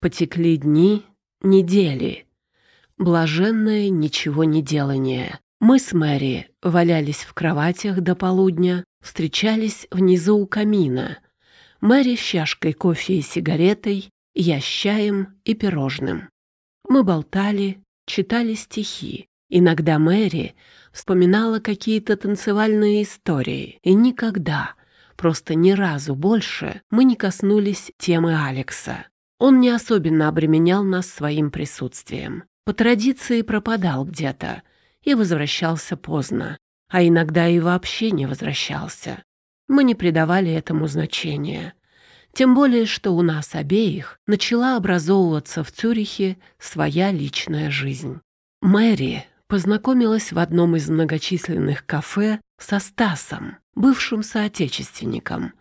Потекли дни, недели. Блаженное ничего не делание. Мы с Мэри валялись в кроватях до полудня, встречались внизу у камина. Мэри с чашкой кофе и сигаретой, я с чаем и пирожным. Мы болтали, читали стихи. Иногда Мэри вспоминала какие-то танцевальные истории, и никогда, просто ни разу больше мы не коснулись темы Алекса. Он не особенно обременял нас своим присутствием. По традиции пропадал где-то и возвращался поздно, а иногда и вообще не возвращался. Мы не придавали этому значения. Тем более, что у нас обеих начала образовываться в Цюрихе своя личная жизнь. Мэри познакомилась в одном из многочисленных кафе со Стасом, бывшим соотечественником.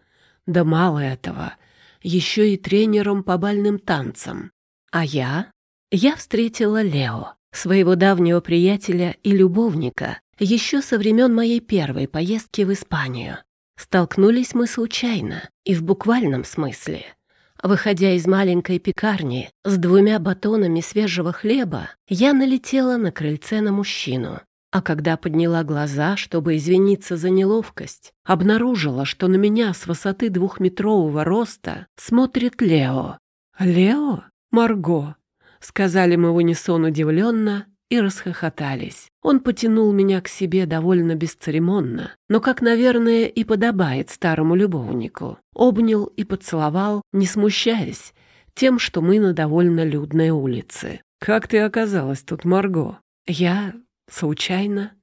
Да мало этого, еще и тренером по бальным танцам. А я? Я встретила Лео, своего давнего приятеля и любовника, еще со времен моей первой поездки в Испанию. Столкнулись мы случайно и в буквальном смысле. Выходя из маленькой пекарни с двумя батонами свежего хлеба, я налетела на крыльце на мужчину. А когда подняла глаза, чтобы извиниться за неловкость, обнаружила, что на меня с высоты двухметрового роста смотрит Лео. «Лео? Марго!» — сказали мы в унисон удивленно и расхохотались. Он потянул меня к себе довольно бесцеремонно, но, как, наверное, и подобает старому любовнику, обнял и поцеловал, не смущаясь тем, что мы на довольно людной улице. «Как ты оказалась тут, Марго?» «Я... случайно?»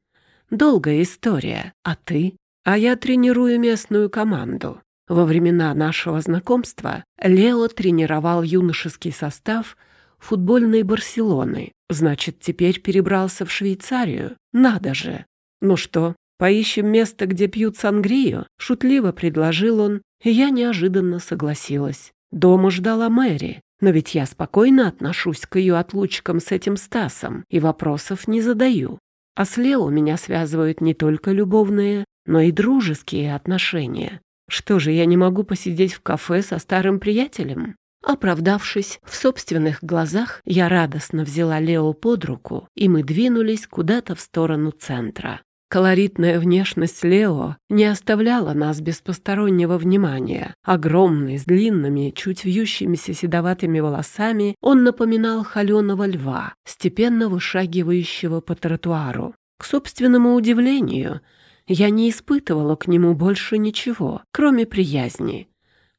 «Долгая история. А ты?» «А я тренирую местную команду». Во времена нашего знакомства Лео тренировал юношеский состав футбольной Барселоны. Значит, теперь перебрался в Швейцарию? Надо же! Ну что, поищем место, где пьют сангрию? Шутливо предложил он, и я неожиданно согласилась. Дома ждала Мэри, но ведь я спокойно отношусь к ее отлучкам с этим Стасом и вопросов не задаю. А с Лео меня связывают не только любовные, но и дружеские отношения. Что же, я не могу посидеть в кафе со старым приятелем? Оправдавшись в собственных глазах, я радостно взяла Лео под руку, и мы двинулись куда-то в сторону центра. Колоритная внешность Лео не оставляла нас без постороннего внимания. Огромный, с длинными, чуть вьющимися седоватыми волосами, он напоминал холеного льва, степенно вышагивающего по тротуару. К собственному удивлению, я не испытывала к нему больше ничего, кроме приязни.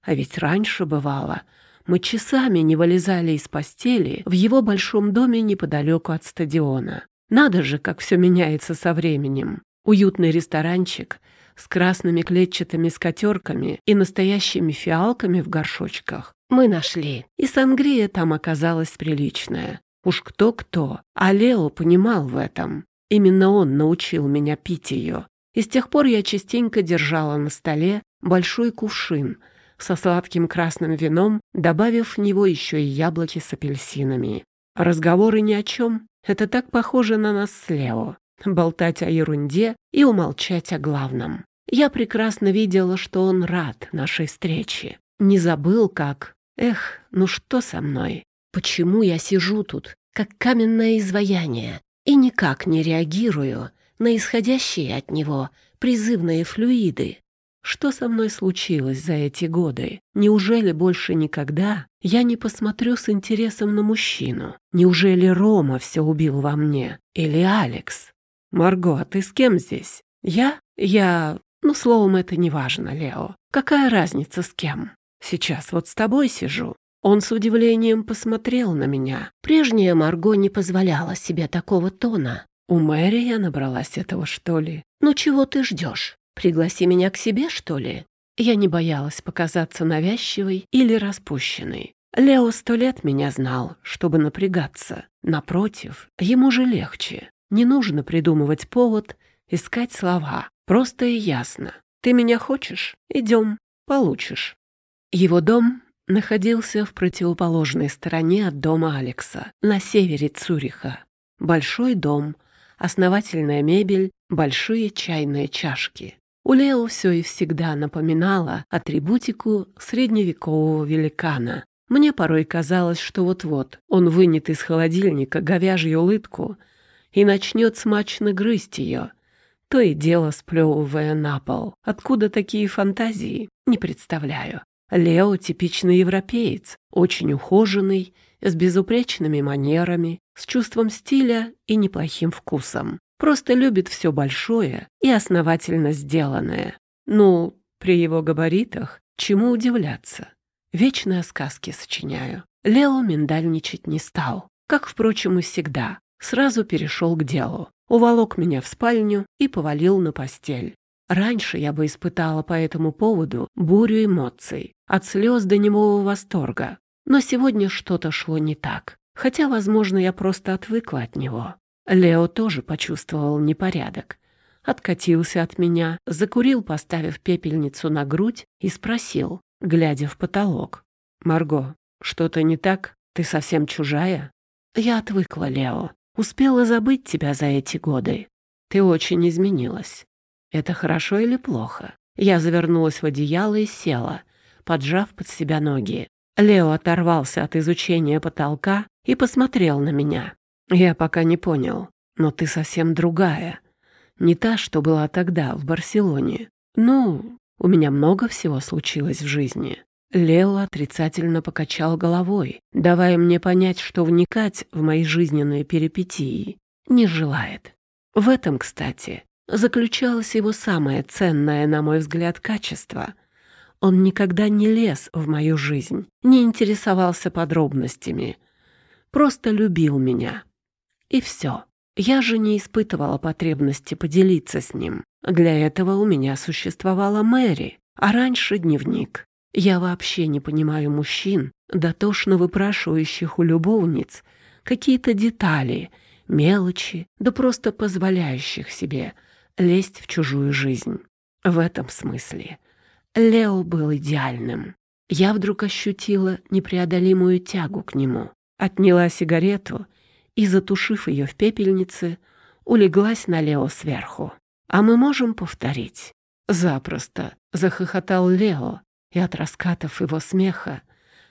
А ведь раньше бывало — мы часами не вылезали из постели в его большом доме неподалеку от стадиона. Надо же, как все меняется со временем. Уютный ресторанчик с красными клетчатыми скатерками и настоящими фиалками в горшочках. Мы нашли, и сангрия там оказалась приличная. Уж кто-кто, а Лео понимал в этом. Именно он научил меня пить ее. И с тех пор я частенько держала на столе большой кувшин — со сладким красным вином, добавив в него еще и яблоки с апельсинами. Разговоры ни о чем. Это так похоже на нас с Лео. Болтать о ерунде и умолчать о главном. Я прекрасно видела, что он рад нашей встрече. Не забыл, как... Эх, ну что со мной? Почему я сижу тут, как каменное изваяние, и никак не реагирую на исходящие от него призывные флюиды? Что со мной случилось за эти годы? Неужели больше никогда я не посмотрю с интересом на мужчину? Неужели Рома все убил во мне? Или Алекс? Марго, а ты с кем здесь? Я? Я... Ну, словом, это не важно, Лео. Какая разница с кем? Сейчас вот с тобой сижу. Он с удивлением посмотрел на меня. Прежняя Марго не позволяла себе такого тона. У Мэри я набралась этого, что ли? Ну чего ты ждешь? Пригласи меня к себе, что ли?» Я не боялась показаться навязчивой или распущенной. Лео сто лет меня знал, чтобы напрягаться. Напротив, ему же легче. Не нужно придумывать повод, искать слова. Просто и ясно. Ты меня хочешь? Идем, получишь. Его дом находился в противоположной стороне от дома Алекса, на севере Цюриха. Большой дом, основательная мебель, большие чайные чашки. У Лео все и всегда напоминало атрибутику средневекового великана. Мне порой казалось, что вот-вот он вынет из холодильника говяжью лытку и начнет смачно грызть ее, то и дело сплевывая на пол. Откуда такие фантазии? Не представляю. Лео — типичный европеец, очень ухоженный, с безупречными манерами, с чувством стиля и неплохим вкусом. Просто любит все большое и основательно сделанное. Ну, при его габаритах, чему удивляться? Вечно сказки сочиняю. Лео миндальничать не стал, как, впрочем, и всегда. Сразу перешел к делу. Уволок меня в спальню и повалил на постель. Раньше я бы испытала по этому поводу бурю эмоций, от слез до немого восторга. Но сегодня что-то шло не так, хотя, возможно, я просто отвыкла от него. Лео тоже почувствовал непорядок. Откатился от меня, закурил, поставив пепельницу на грудь, и спросил, глядя в потолок. «Марго, что-то не так? Ты совсем чужая?» «Я отвыкла, Лео. Успела забыть тебя за эти годы. Ты очень изменилась. Это хорошо или плохо?» Я завернулась в одеяло и села, поджав под себя ноги. Лео оторвался от изучения потолка и посмотрел на меня. «Я пока не понял, но ты совсем другая. Не та, что была тогда, в Барселоне. Ну, у меня много всего случилось в жизни». Лео отрицательно покачал головой, давая мне понять, что вникать в мои жизненные перипетии не желает. В этом, кстати, заключалось его самое ценное, на мой взгляд, качество. Он никогда не лез в мою жизнь, не интересовался подробностями, просто любил меня. И все. Я же не испытывала потребности поделиться с ним. Для этого у меня существовала Мэри, а раньше дневник. Я вообще не понимаю мужчин, дотошно выпрашивающих у любовниц какие-то детали, мелочи, да просто позволяющих себе лезть в чужую жизнь. В этом смысле Лео был идеальным. Я вдруг ощутила непреодолимую тягу к нему. Отняла сигарету и, затушив ее в пепельнице, улеглась на Лео сверху. «А мы можем повторить?» «Запросто», — захохотал Лео, и от раскатов его смеха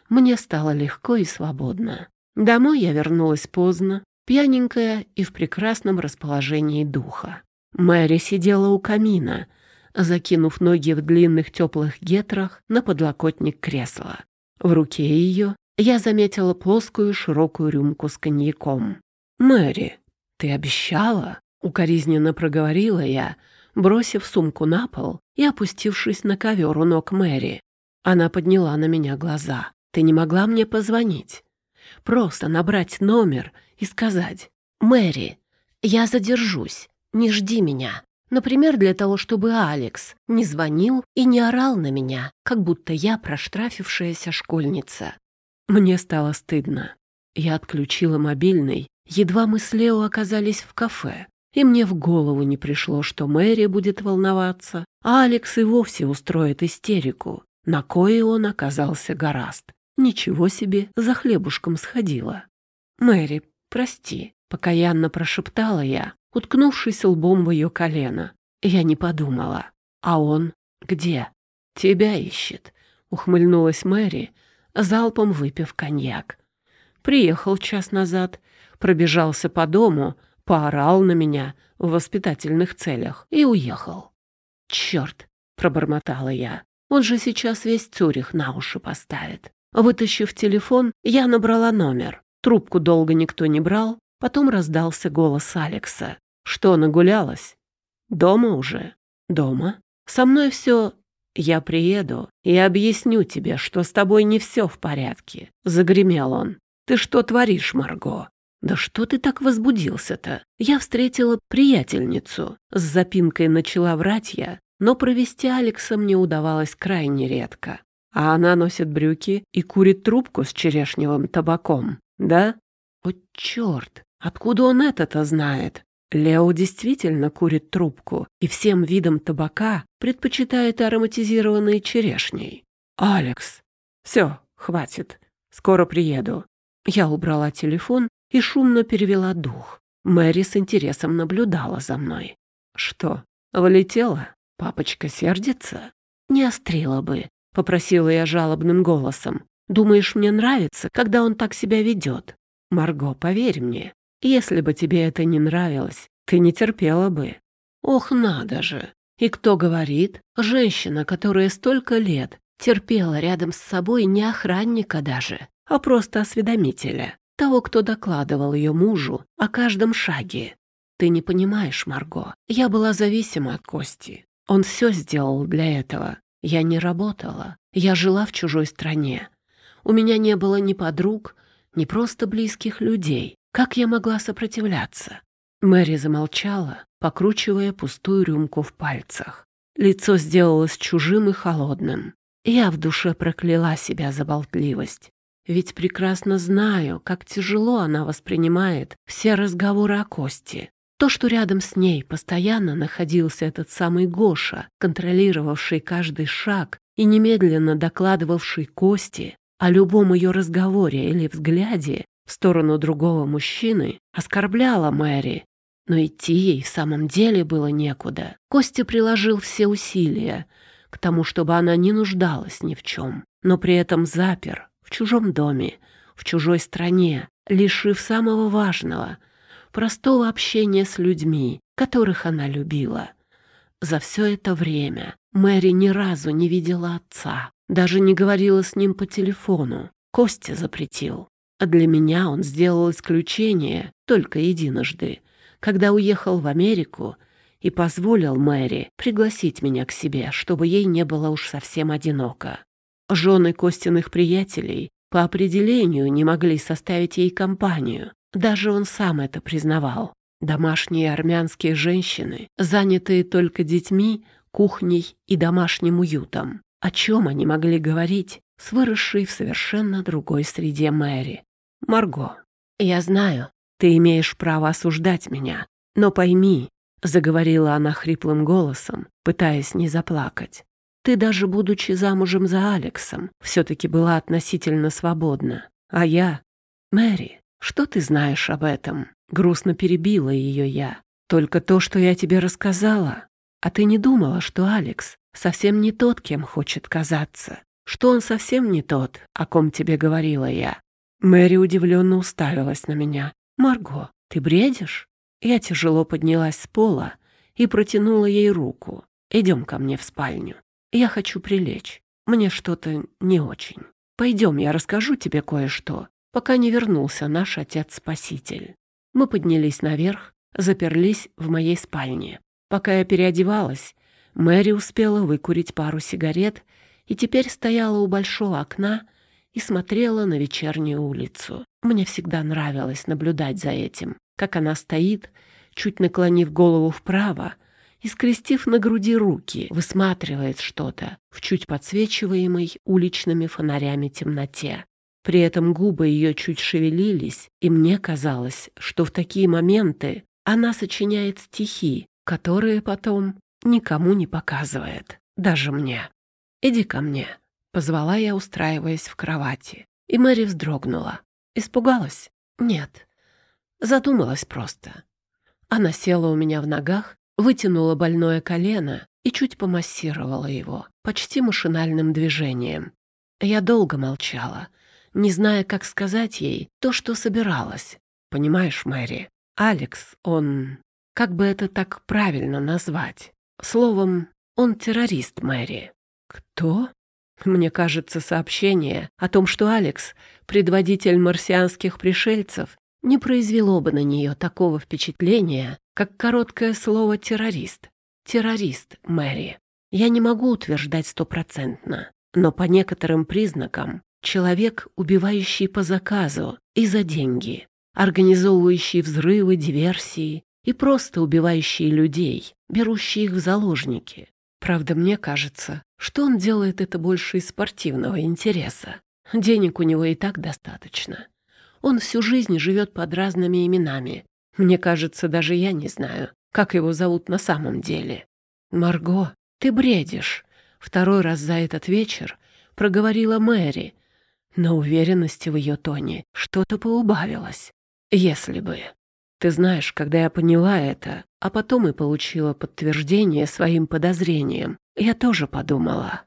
мне стало легко и свободно. Домой я вернулась поздно, пьяненькая и в прекрасном расположении духа. Мэри сидела у камина, закинув ноги в длинных теплых гетрах на подлокотник кресла. В руке ее я заметила плоскую широкую рюмку с коньяком. «Мэри, ты обещала?» — укоризненно проговорила я, бросив сумку на пол и опустившись на ковер у ног Мэри. Она подняла на меня глаза. «Ты не могла мне позвонить? Просто набрать номер и сказать, «Мэри, я задержусь, не жди меня». Например, для того, чтобы Алекс не звонил и не орал на меня, как будто я проштрафившаяся школьница. Мне стало стыдно. Я отключила мобильный, едва мы с Лео оказались в кафе, и мне в голову не пришло, что Мэри будет волноваться, а Алекс и вовсе устроит истерику, на кое он оказался гораст. Ничего себе, за хлебушком сходила. «Мэри, прости», — покаянно прошептала я, уткнувшись лбом в ее колено. Я не подумала. «А он где?» «Тебя ищет», — ухмыльнулась Мэри, — залпом выпив коньяк. Приехал час назад, пробежался по дому, поорал на меня в воспитательных целях и уехал. «Черт!» — пробормотала я. «Он же сейчас весь Цюрих на уши поставит». Вытащив телефон, я набрала номер. Трубку долго никто не брал, потом раздался голос Алекса. «Что, нагулялась?» «Дома уже?» «Дома?» «Со мной все «Я приеду и объясню тебе, что с тобой не все в порядке», — загремел он. «Ты что творишь, Марго?» «Да что ты так возбудился-то? Я встретила приятельницу». С запинкой начала врать я, но провести Алекса мне удавалось крайне редко. А она носит брюки и курит трубку с черешневым табаком, да? О, черт! Откуда он это-то знает? Лео действительно курит трубку и всем видом табака предпочитает ароматизированные черешней. «Алекс, все, хватит, скоро приеду». Я убрала телефон и шумно перевела дух. Мэри с интересом наблюдала за мной. «Что, влетела? Папочка сердится?» «Не острила бы», — попросила я жалобным голосом. Думаешь, мне нравится, когда он так себя ведет? Марго, поверь мне, если бы тебе это не нравилось, ты не терпела бы. Ох, надо же! И кто говорит? Женщина, которая столько лет терпела рядом с собой не охранника даже, а просто осведомителя, того, кто докладывал ее мужу о каждом шаге. Ты не понимаешь, Марго, я была зависима от Кости. Он все сделал для этого. Я не работала, я жила в чужой стране. У меня не было ни подруг, ни просто близких людей. Как я могла сопротивляться? Мэри замолчала, покручивая пустую рюмку в пальцах. Лицо сделалось чужим и холодным. Я в душе прокляла себя за болтливость. Ведь прекрасно знаю, как тяжело она воспринимает все разговоры о Косте. То, что рядом с ней постоянно находился этот самый Гоша, контролировавший каждый шаг и немедленно докладывавший Косте о любом ее разговоре или взгляде в сторону другого мужчины, оскорбляло Мэри. Но идти ей в самом деле было некуда. Костя приложил все усилия к тому, чтобы она не нуждалась ни в чем, но при этом запер в чужом доме, в чужой стране, лишив самого важного — простого общения с людьми, которых она любила. За все это время Мэри ни разу не видела отца, даже не говорила с ним по телефону. Костя запретил. А для меня он сделал исключение только единожды, когда уехал в Америку и позволил Мэри пригласить меня к себе, чтобы ей не было уж совсем одиноко. Жены Костиных приятелей по определению не могли составить ей компанию. Даже он сам это признавал. Домашние армянские женщины, занятые только детьми, кухней и домашним уютом. О чем они могли говорить с выросшей в совершенно другой среде Мэри? Марго, я знаю, ты имеешь право осуждать меня, но пойми, заговорила она хриплым голосом, пытаясь не заплакать. Ты даже будучи замужем за Алексом, все-таки была относительно свободна. А я... Мэри, что ты знаешь об этом? Грустно перебила ее я. Только то, что я тебе рассказала. А ты не думала, что Алекс совсем не тот, кем хочет казаться? Что он совсем не тот, о ком тебе говорила я? Мэри удивленно уставилась на меня. «Марго, ты бредишь?» Я тяжело поднялась с пола и протянула ей руку. «Идем ко мне в спальню». Я хочу прилечь. Мне что-то не очень. Пойдем, я расскажу тебе кое-что, пока не вернулся наш отец-спаситель. Мы поднялись наверх, заперлись в моей спальне. Пока я переодевалась, Мэри успела выкурить пару сигарет и теперь стояла у большого окна и смотрела на вечернюю улицу. Мне всегда нравилось наблюдать за этим, как она стоит, чуть наклонив голову вправо, и, скрестив на груди руки, высматривает что-то в чуть подсвечиваемой уличными фонарями темноте. При этом губы ее чуть шевелились, и мне казалось, что в такие моменты она сочиняет стихи, которые потом никому не показывает, даже мне. «Иди ко мне», — позвала я, устраиваясь в кровати. И Мэри вздрогнула. Испугалась? Нет. Задумалась просто. Она села у меня в ногах вытянула больное колено и чуть помассировала его, почти машинальным движением. Я долго молчала, не зная, как сказать ей то, что собиралась. Понимаешь, Мэри, Алекс, он... Как бы это так правильно назвать? Словом, он террорист, Мэри. Кто? Мне кажется, сообщение о том, что Алекс — предводитель марсианских пришельцев, не произвело бы на нее такого впечатления, как короткое слово «террорист». Террорист, Мэри. Я не могу утверждать стопроцентно, но по некоторым признакам человек, убивающий по заказу и за деньги, организовывающий взрывы, диверсии и просто убивающий людей, берущий их в заложники. Правда, мне кажется, что он делает это больше из спортивного интереса. Денег у него и так достаточно. Он всю жизнь живет под разными именами, мне кажется, даже я не знаю, как его зовут на самом деле. Марго, ты бредишь. Второй раз за этот вечер проговорила Мэри, но уверенности в ее тоне что-то поубавилось. Если бы. Ты знаешь, когда я поняла это, а потом и получила подтверждение своим подозрениям, я тоже подумала.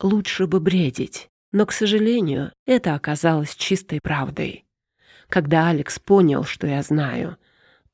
Лучше бы бредить. Но, к сожалению, это оказалось чистой правдой. Когда Алекс понял, что я знаю,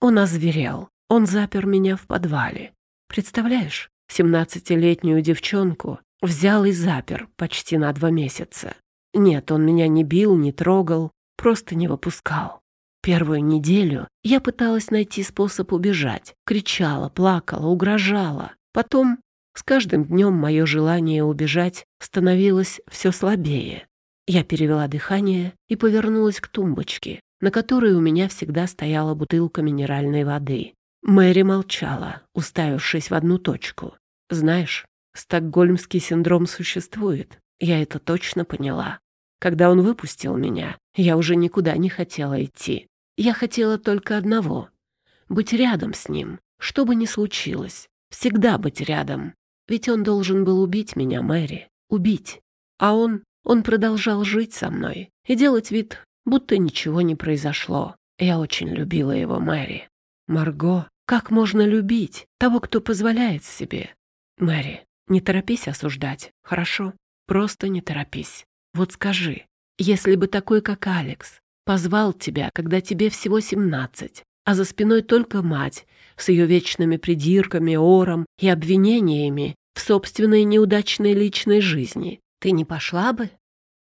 он озверел. Он запер меня в подвале. Представляешь, семнадцатилетнюю девчонку взял и запер почти на два месяца. Нет, он меня не бил, не трогал, просто не выпускал. Первую неделю я пыталась найти способ убежать, кричала, плакала, угрожала. Потом с каждым днем мое желание убежать становилось все слабее. Я перевела дыхание и повернулась к тумбочке, на которой у меня всегда стояла бутылка минеральной воды. Мэри молчала, уставившись в одну точку. Знаешь, стокгольмский синдром существует. Я это точно поняла. Когда он выпустил меня, я уже никуда не хотела идти. Я хотела только одного — быть рядом с ним, что бы ни случилось, всегда быть рядом. Ведь он должен был убить меня, Мэри, убить. А он, он продолжал жить со мной и делать вид, будто ничего не произошло. Я очень любила его, Мэри. Марго, как можно любить того, кто позволяет себе? Мэри, не торопись осуждать, хорошо? Просто не торопись. Вот скажи, если бы такой, как Алекс, позвал тебя, когда тебе всего семнадцать, а за спиной только мать с ее вечными придирками, ором и обвинениями в собственной неудачной личной жизни, ты не пошла бы?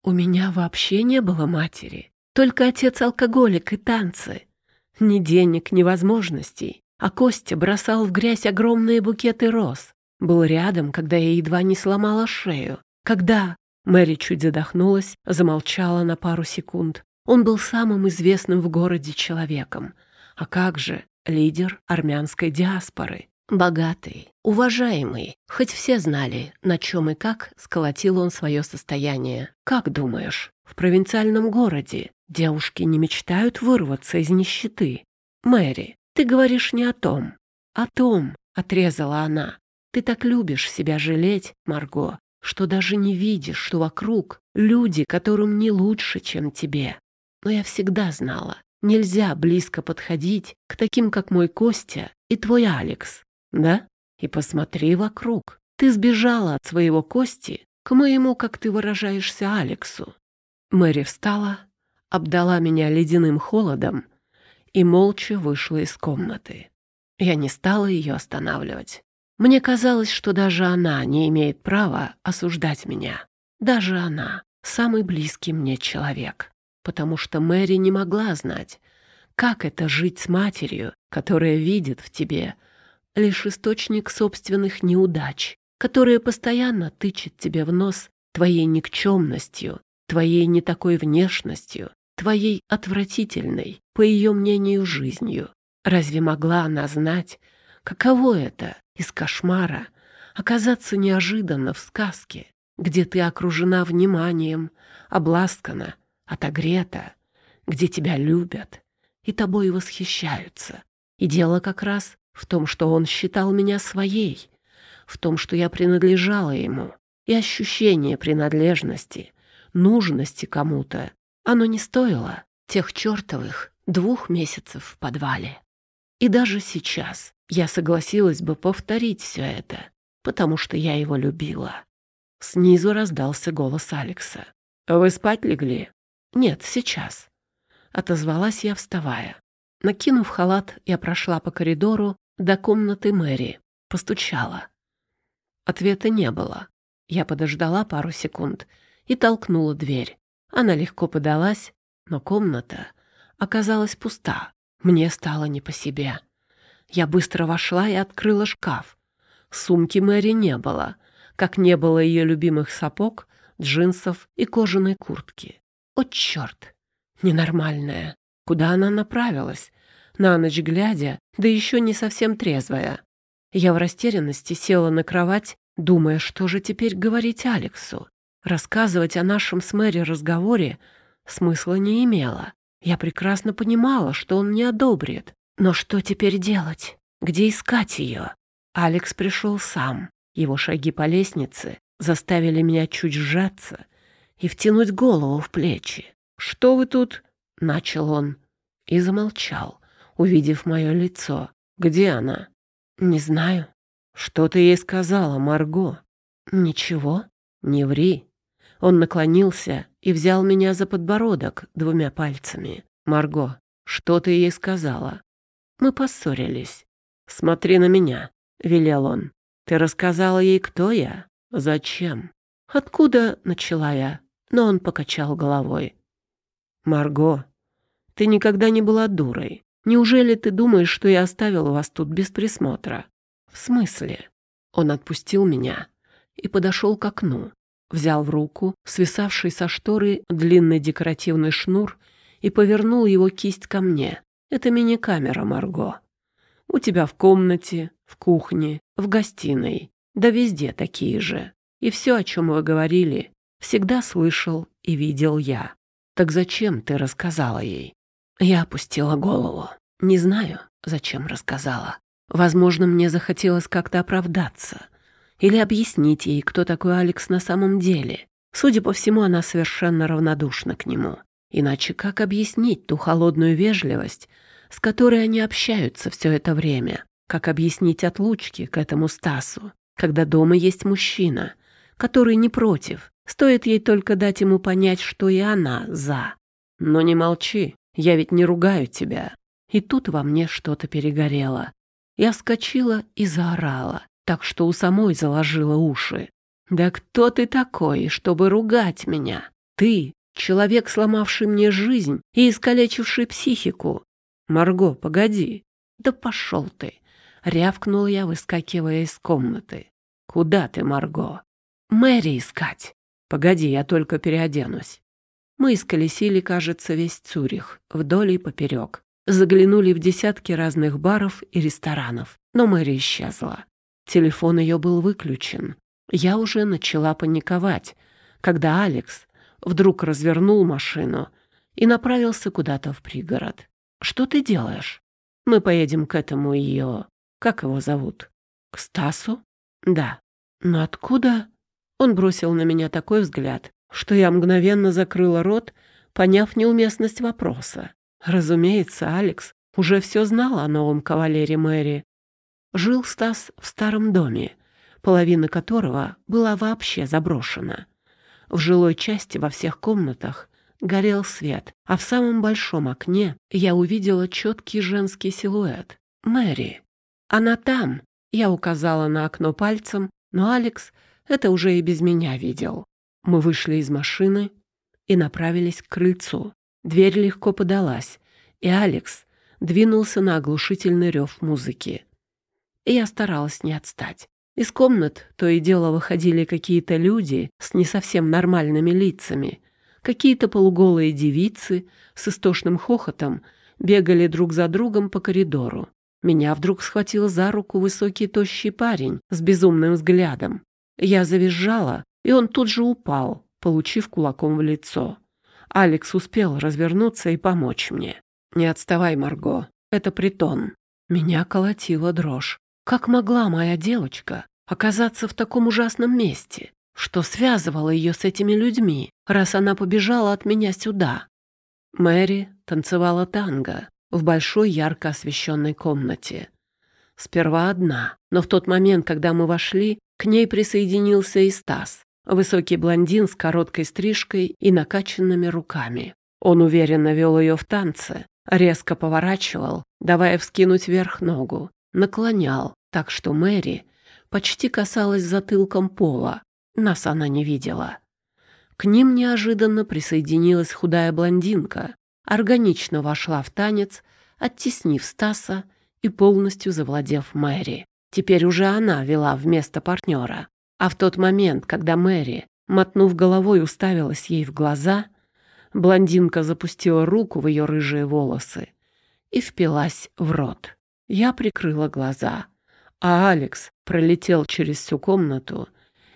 У меня вообще не было матери. Только отец-алкоголик и танцы. Ни денег, ни возможностей. А Костя бросал в грязь огромные букеты роз. Был рядом, когда я едва не сломала шею. Когда... Мэри чуть задохнулась, замолчала на пару секунд. Он был самым известным в городе человеком. А как же лидер армянской диаспоры? Богатый, уважаемый, хоть все знали, на чем и как сколотил он свое состояние. Как думаешь, в провинциальном городе девушки не мечтают вырваться из нищеты? Мэри, ты говоришь не о том. О том, отрезала она. Ты так любишь себя жалеть, Марго, что даже не видишь, что вокруг люди, которым не лучше, чем тебе. Но я всегда знала, нельзя близко подходить к таким, как мой Костя и твой Алекс, да? И посмотри вокруг. Ты сбежала от своего Кости к моему, как ты выражаешься, Алексу. Мэри встала, обдала меня ледяным холодом и молча вышла из комнаты. Я не стала ее останавливать. Мне казалось, что даже она не имеет права осуждать меня. Даже она, самый близкий мне человек. Потому что Мэри не могла знать, как это жить с матерью, которая видит в тебе лишь источник собственных неудач, которая постоянно тычет тебе в нос твоей никчемностью, твоей не такой внешностью, твоей отвратительной, по ее мнению, жизнью. Разве могла она знать, каково это из кошмара оказаться неожиданно в сказке, где ты окружена вниманием, обласкана, отогрета, где тебя любят и тобой восхищаются. И дело как раз в том, что он считал меня своей, в том, что я принадлежала ему, и ощущение принадлежности, нужности кому-то, оно не стоило тех чертовых двух месяцев в подвале. И даже сейчас я согласилась бы повторить все это, потому что я его любила. Снизу раздался голос Алекса. «Вы спать легли?» «Нет, сейчас», — отозвалась я, вставая. Накинув халат, я прошла по коридору до комнаты Мэри, постучала. Ответа не было. Я подождала пару секунд и толкнула дверь. Она легко подалась, но комната оказалась пуста. Мне стало не по себе. Я быстро вошла и открыла шкаф. Сумки Мэри не было, как не было ее любимых сапог, джинсов и кожаной куртки. О, черт! Ненормальная. Куда она направилась? на ночь глядя, да еще не совсем трезвая. Я в растерянности села на кровать, думая, что же теперь говорить Алексу. Рассказывать о нашем с Мэри разговоре смысла не имело. Я прекрасно понимала, что он не одобрит. Но что теперь делать? Где искать ее? Алекс пришел сам. Его шаги по лестнице заставили меня чуть сжаться и втянуть голову в плечи. «Что вы тут?» — начал он и замолчал, увидев мое лицо. «Где она?» «Не знаю». «Что ты ей сказала, Марго?» «Ничего. Не ври. Он наклонился и взял меня за подбородок двумя пальцами. «Марго, что ты ей сказала?» «Мы поссорились». «Смотри на меня», — велел он. «Ты рассказала ей, кто я? Зачем?» «Откуда?» — начала я, но он покачал головой. «Марго, ты никогда не была дурой. Неужели ты думаешь, что я оставил вас тут без присмотра?» «В смысле?» Он отпустил меня и подошел к окну, взял в руку свисавший со шторы длинный декоративный шнур и повернул его кисть ко мне. «Это мини-камера, Марго. У тебя в комнате, в кухне, в гостиной, да везде такие же. И все, о чем вы говорили, всегда слышал и видел я. Так зачем ты рассказала ей?» Я опустила голову. Не знаю, зачем рассказала. Возможно, мне захотелось как-то оправдаться или объяснить ей, кто такой Алекс на самом деле. Судя по всему, она совершенно равнодушна к нему. Иначе как объяснить ту холодную вежливость, с которой они общаются все это время? Как объяснить отлучки к этому Стасу, когда дома есть мужчина, который не против, стоит ей только дать ему понять, что и она за. Но не молчи, я ведь не ругаю тебя. И тут во мне что-то перегорело. Я вскочила и заорала, так что у самой заложила уши. «Да кто ты такой, чтобы ругать меня? Ты — человек, сломавший мне жизнь и искалечивший психику. Марго, погоди. Да пошел ты!» — рявкнула я, выскакивая из комнаты. «Куда ты, Марго?» «Мэри искать!» «Погоди, я только переоденусь». Мы исколесили, кажется, весь Цюрих, вдоль и поперек. Заглянули в десятки разных баров и ресторанов, но Мэри исчезла. Телефон ее был выключен. Я уже начала паниковать, когда Алекс вдруг развернул машину и направился куда-то в пригород. «Что ты делаешь?» «Мы поедем к этому ее... Как его зовут?» «К Стасу?» «Да». «Но откуда?» Он бросил на меня такой взгляд, что я мгновенно закрыла рот, поняв неуместность вопроса. Разумеется, Алекс уже все знал о новом кавалере Мэри. Жил Стас в старом доме, половина которого была вообще заброшена. В жилой части во всех комнатах горел свет, а в самом большом окне я увидела четкий женский силуэт. Мэри. Она там. Я указала на окно пальцем, но Алекс это уже и без меня видел. Мы вышли из машины и направились к крыльцу. Дверь легко подалась, и Алекс двинулся на оглушительный рев музыки. И я старалась не отстать. Из комнат то и дело выходили какие-то люди с не совсем нормальными лицами. Какие-то полуголые девицы с истошным хохотом бегали друг за другом по коридору. Меня вдруг схватил за руку высокий тощий парень с безумным взглядом. Я завизжала, и он тут же упал, получив кулаком в лицо. Алекс успел развернуться и помочь мне. «Не отставай, Марго. Это притон». Меня колотила дрожь. Как могла моя девочка оказаться в таком ужасном месте? Что связывало ее с этими людьми, раз она побежала от меня сюда? Мэри танцевала танго в большой ярко освещенной комнате. Сперва одна, но в тот момент, когда мы вошли, к ней присоединился и Стас. Высокий блондин с короткой стрижкой и накачанными руками. Он уверенно вел ее в танце, резко поворачивал, давая вскинуть вверх ногу, наклонял, так что Мэри почти касалась затылком пола. Нас она не видела. К ним неожиданно присоединилась худая блондинка, органично вошла в танец, оттеснив Стаса и полностью завладев Мэри. Теперь уже она вела вместо партнера. А в тот момент, когда Мэри, мотнув головой, уставилась ей в глаза, блондинка запустила руку в ее рыжие волосы и впилась в рот. Я прикрыла глаза, а Алекс пролетел через всю комнату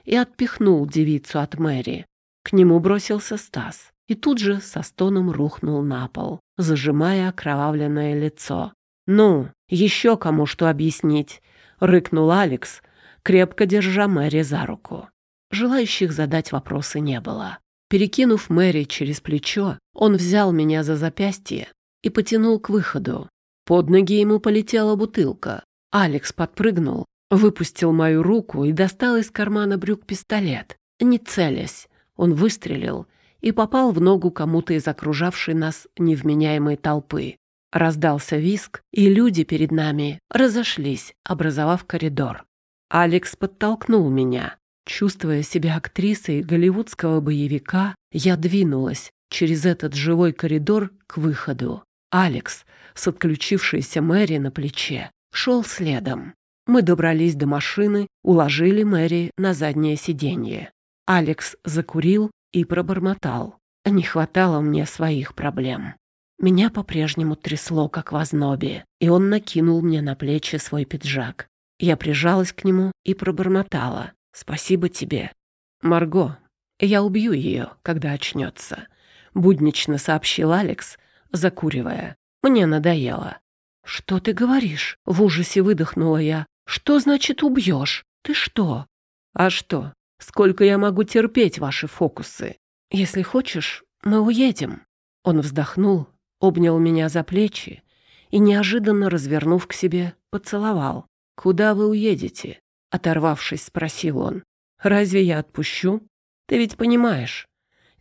и отпихнул девицу от Мэри. К нему бросился Стас и тут же со стоном рухнул на пол, зажимая окровавленное лицо. «Ну, еще кому что объяснить?» — рыкнул Алекс, крепко держа Мэри за руку. Желающих задать вопросы не было. Перекинув Мэри через плечо, он взял меня за запястье и потянул к выходу. Под ноги ему полетела бутылка. Алекс подпрыгнул, выпустил мою руку и достал из кармана брюк пистолет. Не целясь, Он выстрелил и попал в ногу кому-то из окружавшей нас невменяемой толпы. Раздался виск, и люди перед нами разошлись, образовав коридор. Алекс подтолкнул меня. Чувствуя себя актрисой голливудского боевика, я двинулась через этот живой коридор к выходу. Алекс, с отключившейся Мэри на плече, шел следом. Мы добрались до машины, уложили Мэри на заднее сиденье. Алекс закурил и пробормотал. Не хватало мне своих проблем. Меня по-прежнему трясло, как в ознобе, и он накинул мне на плечи свой пиджак. Я прижалась к нему и пробормотала. «Спасибо тебе». «Марго, я убью ее, когда очнется», — буднично сообщил Алекс, закуривая. «Мне надоело». «Что ты говоришь?» — в ужасе выдохнула я. «Что значит убьешь? Ты что?» «А что? Сколько я могу терпеть ваши фокусы? Если хочешь, мы уедем». Он вздохнул, обнял меня за плечи и, неожиданно развернув к себе, поцеловал. «Куда вы уедете?» — оторвавшись, спросил он. «Разве я отпущу? Ты ведь понимаешь,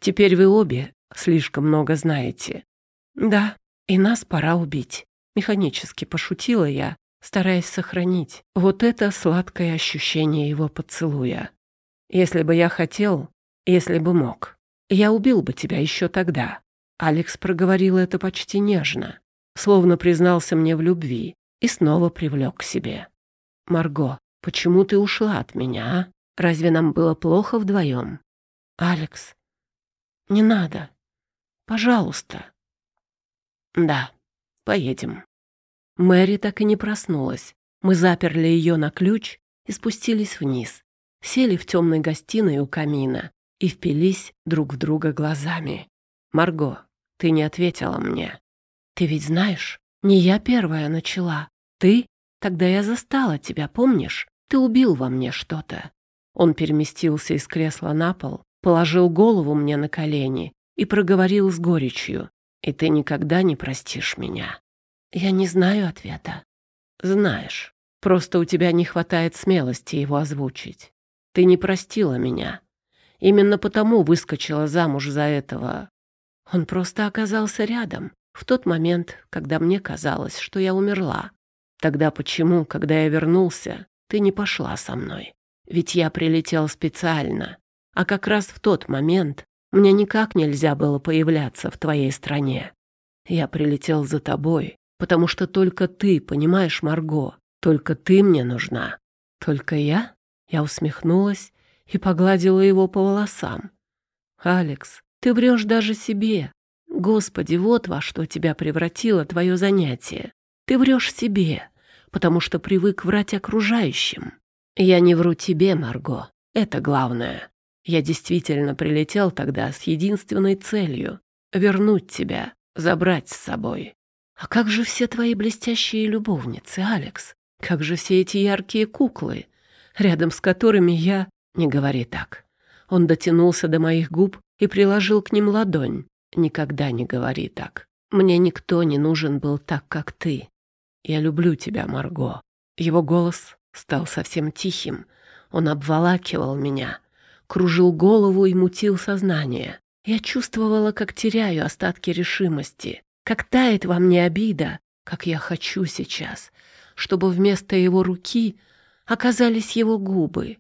теперь вы обе слишком много знаете». «Да, и нас пора убить», — механически пошутила я, стараясь сохранить вот это сладкое ощущение его поцелуя. «Если бы я хотел, если бы мог, я убил бы тебя еще тогда». Алекс проговорил это почти нежно, словно признался мне в любви и снова привлек к себе. «Марго, почему ты ушла от меня, а? Разве нам было плохо вдвоем?» «Алекс, не надо. Пожалуйста». «Да, поедем». Мэри так и не проснулась. Мы заперли ее на ключ и спустились вниз. Сели в темной гостиной у камина и впились друг в друга глазами. «Марго, ты не ответила мне. Ты ведь знаешь, не я первая начала. Ты? Тогда я застала тебя, помнишь? Ты убил во мне что-то». Он переместился из кресла на пол, положил голову мне на колени и проговорил с горечью. «И ты никогда не простишь меня. Я не знаю ответа. Знаешь, просто у тебя не хватает смелости его озвучить. Ты не простила меня. Именно потому выскочила замуж за этого. Он просто оказался рядом, в тот момент, когда мне казалось, что я умерла. Тогда почему, когда я вернулся, ты не пошла со мной? Ведь я прилетел специально. А как раз в тот момент мне никак нельзя было появляться в твоей стране. Я прилетел за тобой, потому что только ты, понимаешь, Марго, только ты мне нужна. Только я? Я усмехнулась и погладила его по волосам. Алекс, ты врешь даже себе. Господи, вот во что тебя превратило твое занятие. Ты врешь себе, потому что привык врать окружающим. Я не вру тебе, Марго. Это главное. Я действительно прилетел тогда с единственной целью — вернуть тебя, забрать с собой. А как же все твои блестящие любовницы, Алекс? Как же все эти яркие куклы, рядом с которыми я... Не говори так. Он дотянулся до моих губ и приложил к ним ладонь. Никогда не говори так. Мне никто не нужен был так, как ты. Я люблю тебя, Марго. Его голос стал совсем тихим. Он обволакивал меня, кружил голову и мутил сознание. Я чувствовала, как теряю остатки решимости, как тает во мне обида, как я хочу сейчас, чтобы вместо его руки оказались его губы.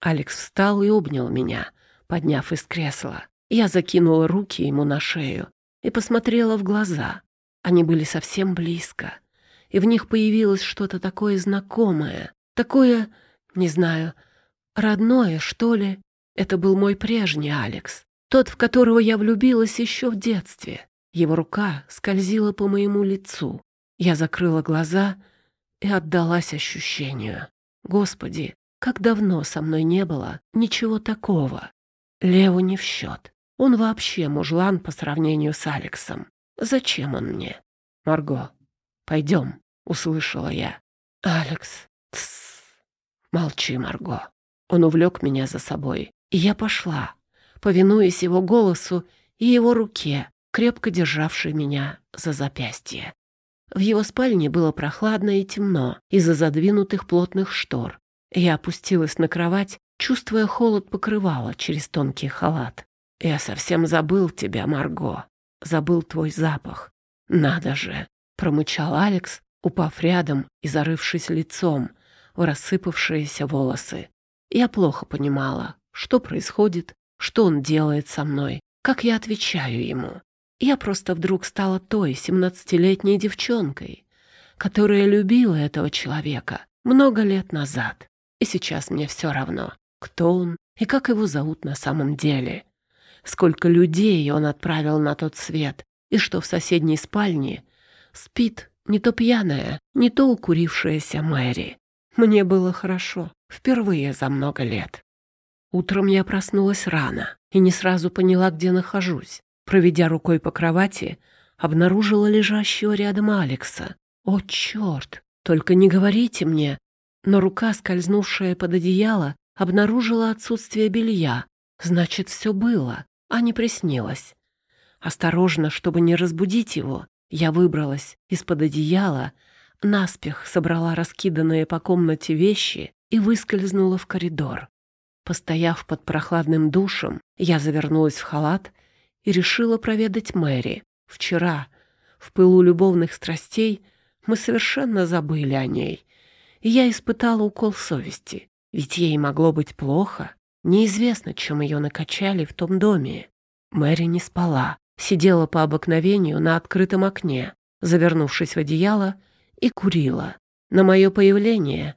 Алекс встал и обнял меня, подняв из кресла. Я закинула руки ему на шею и посмотрела в глаза. Они были совсем близко, и в них появилось что-то такое знакомое, такое, не знаю, родное, что ли. Это был мой прежний Алекс, тот, в которого я влюбилась еще в детстве. Его рука скользила по моему лицу. Я закрыла глаза и отдалась ощущению. Господи, как давно со мной не было ничего такого. Леву не в счет. Он вообще мужлан по сравнению с Алексом. Зачем он мне? Марго, пойдем, услышала я. Алекс, тссс. Молчи, Марго. Он увлек меня за собой, и я пошла, повинуясь его голосу и его руке, крепко державший меня за запястье. В его спальне было прохладно и темно из-за задвинутых плотных штор. Я опустилась на кровать, чувствуя холод покрывала через тонкий халат. Я совсем забыл тебя, Марго. Забыл твой запах. Надо же, промычал Алекс, упав рядом и зарывшись лицом в рассыпавшиеся волосы. Я плохо понимала, что происходит, что он делает со мной, как я отвечаю ему. Я просто вдруг стала той семнадцатилетней девчонкой, которая любила этого человека много лет назад. И сейчас мне все равно, кто он и как его зовут на самом деле сколько людей он отправил на тот свет, и что в соседней спальне спит не то пьяная, не то укурившаяся Мэри. Мне было хорошо, впервые за много лет. Утром я проснулась рано и не сразу поняла, где нахожусь. Проведя рукой по кровати, обнаружила лежащего рядом Алекса. О, черт! Только не говорите мне! Но рука, скользнувшая под одеяло, обнаружила отсутствие белья. Значит, все было а не приснилось. Осторожно, чтобы не разбудить его, я выбралась из-под одеяла, наспех собрала раскиданные по комнате вещи и выскользнула в коридор. Постояв под прохладным душем, я завернулась в халат и решила проведать Мэри. Вчера, в пылу любовных страстей, мы совершенно забыли о ней, и я испытала укол совести, ведь ей могло быть плохо. Неизвестно, чем ее накачали в том доме. Мэри не спала, сидела по обыкновению на открытом окне, завернувшись в одеяло, и курила. На мое появление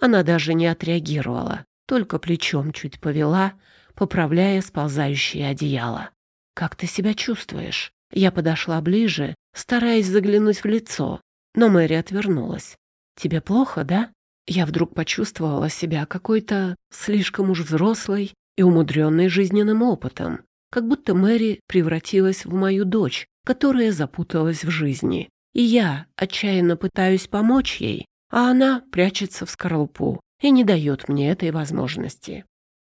она даже не отреагировала, только плечом чуть повела, поправляя сползающее одеяло. «Как ты себя чувствуешь?» Я подошла ближе, стараясь заглянуть в лицо, но Мэри отвернулась. «Тебе плохо, да?» Я вдруг почувствовала себя какой-то слишком уж взрослой и умудренной жизненным опытом, как будто Мэри превратилась в мою дочь, которая запуталась в жизни. И я отчаянно пытаюсь помочь ей, а она прячется в скорлупу и не дает мне этой возможности.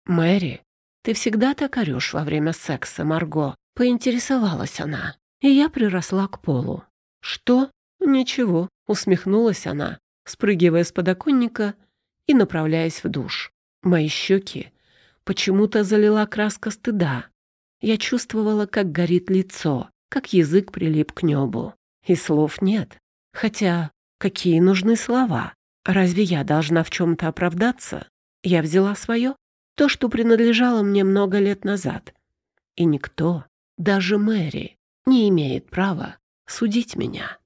«Мэри, ты всегда так орешь во время секса, Марго?» — поинтересовалась она, и я приросла к полу. «Что? Ничего», — усмехнулась она, спрыгивая с подоконника и направляясь в душ. Мои щеки почему-то залила краска стыда. Я чувствовала, как горит лицо, как язык прилип к небу. И слов нет. Хотя, какие нужны слова? Разве я должна в чем-то оправдаться? Я взяла свое, то, что принадлежало мне много лет назад. И никто, даже Мэри, не имеет права судить меня.